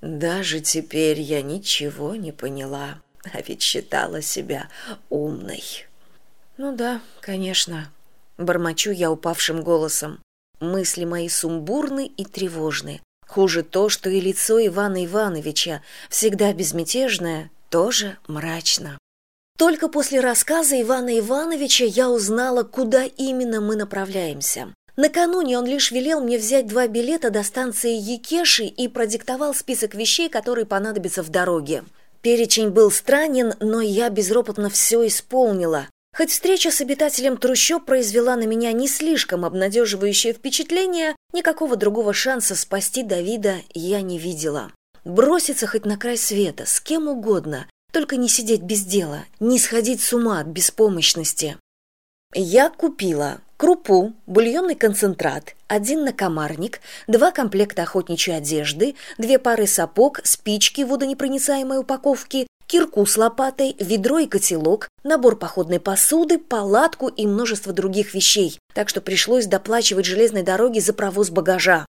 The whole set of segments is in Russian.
даже теперь я ничего не поняла а ведь считала себя умной. Ну да конечно бормочу я упавшим голосом. Мысли мои сумбурны и тревожны. Хуже то что и лицо ивана ивановича всегда безмятежное тоже мрачно. Только после рассказа ивана ивановича я узнала куда именно мы направляемся накануне он лишь велел мне взять два билета до станции якеши и продиктовал список вещей которые понадобятся в дороге. Перечень был странен но я безропотно все исполнила. Хоть встреча с обитателем трущоб произвела на меня не слишком обнадеживающее впечатление никакого другого шанса спасти давида я не видела. Броситься хоть на край света с кем угодно только не сидеть без дела не сходить с ума от беспомощности. Я купила крупу бульонный концентрат один накомарник два комплекта охотничьей одежды две пары сапог спички водонепроницаемой упаковки кирку с лопатой ведро и котелок набор походной посуды палатку и множество других вещей. Так что пришлось доплачивать железной дороге за провоз багажа.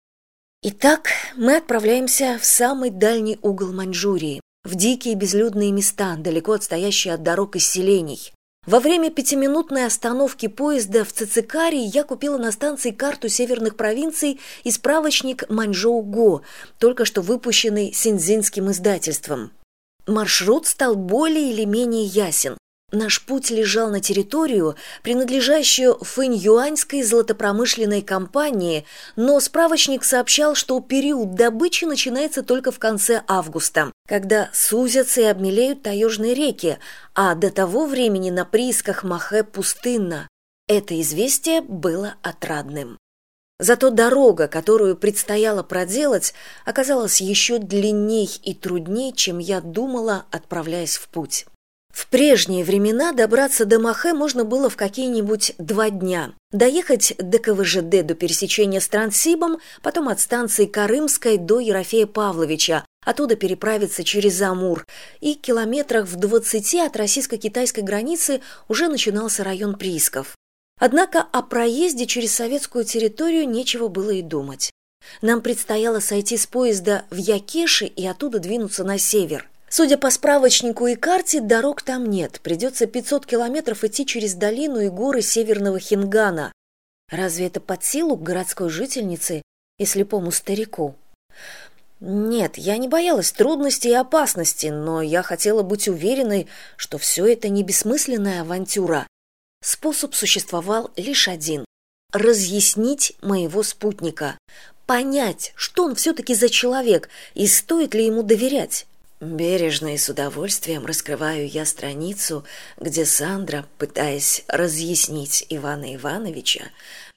Итак мы отправляемся в самый дальний угол маньчжурии в дикие безлюдные места далеко отстоящие от дорог и селений во время пятиминутной остановки поезда в Цицикарии я купила на станции карту северных провинций и справочник Маньчжоу-Го, только что выпущенный синзинским издательством. Маршрут стал более или менее ясен. Наш путь лежал на территорию, принадлежащую фэнь-юаньской золотопромышленной компании, но справочник сообщал, что период добычи начинается только в конце августа, когда сузятся и обмелеют таежные реки, а до того времени на приисках Махе пустынно. Это известие было отрадным. Зато дорога, которую предстояло проделать, оказалась еще длинней и трудней, чем я думала, отправляясь в путь. В прежние времена добраться до Махе можно было в какие-нибудь два дня. Доехать до КВЖД до пересечения с Трансибом, потом от станции Карымской до Ерофея Павловича, оттуда переправиться через Амур, и километрах в двадцати от российско-китайской границы уже начинался район приисков. Однако о проезде через советскую территорию нечего было и думать. Нам предстояло сойти с поезда в Якеши и оттуда двинуться на север – Судя по справочнику и карте, дорог там нет. Придется 500 километров идти через долину и горы северного Хингана. Разве это под силу городской жительнице и слепому старику? Нет, я не боялась трудностей и опасности, но я хотела быть уверенной, что все это не бессмысленная авантюра. Способ существовал лишь один — разъяснить моего спутника, понять, что он все-таки за человек и стоит ли ему доверять. Бережно и с удовольствием раскрываю я страницу, где Сандра, пытаясь разъяснить Ивана Ивановича,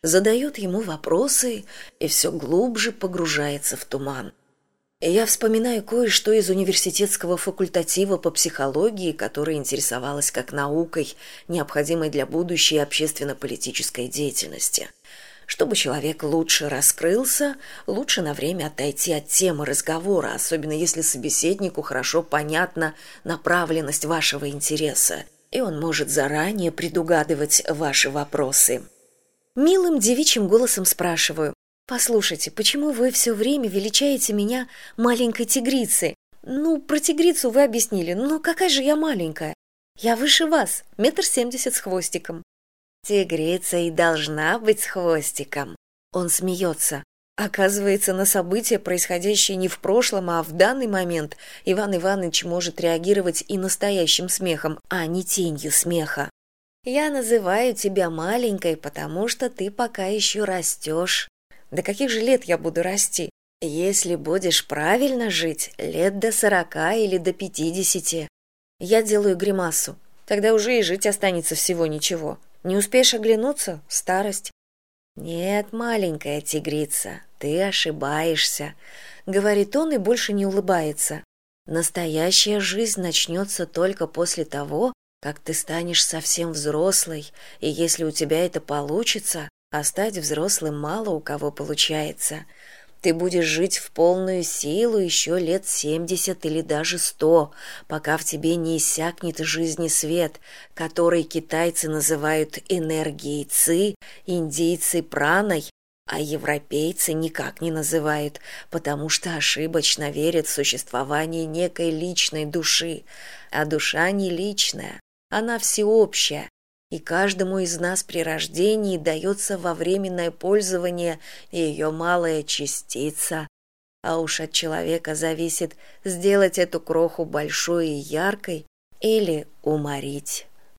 задает ему вопросы и все глубже погружается в туман. Я вспоминаю кое-что из университетского факультатива по психологии, которая интересовалась как наукой, необходимой для будущей общественно-политической деятельности – чтобы человек лучше раскрылся лучше на время отойти от темы разговора особенно если собеседнику хорошо понятна направленность вашего интереса и он может заранее предугадывать ваши вопросы. Милым девичьим голосом спрашиваю послушайте почему вы все время величаете меня маленькой тигрицей? Ну про тигрицу вы объяснили но какая же я маленькая? Я выше вас метр семьдесят с хвостиком тигрица и должна быть с хвостиком. Он смеется. Оказывается на события происходящие не в прошлом а в данный момент иван иванович может реагировать и настоящим смехом а не тенью смеха. Я называю тебя маленькой потому что ты пока еще растешь. До каких же лет я буду расти? Если будешь правильно жить лет до сорока или до пятидесяти. Я делаю гримасу. Тогда уже и жить останется всего ничего не успеешь оглянуться старость. Нет маленькая тигрица ты ошибаешься говорит он и больше не улыбается. Настоящая жизнь начнется только после того как ты станешь совсем взрослой и если у тебя это получится а стать взрослым мало у кого получается ты будешь жить в полную силу еще лет семьдесят или даже сто пока в тебе не иссякнет жизни свет который китайцы называют энергией ци индийцы праной а европейцы никак не называют, потому что ошибочно верят в существование некой личной души, а душа не личная, она всеобщая, и каждому из нас при рождении дается во временное пользование ее малая частица, а уж от человека зависит сделать эту кроху большой и яркой или уморить.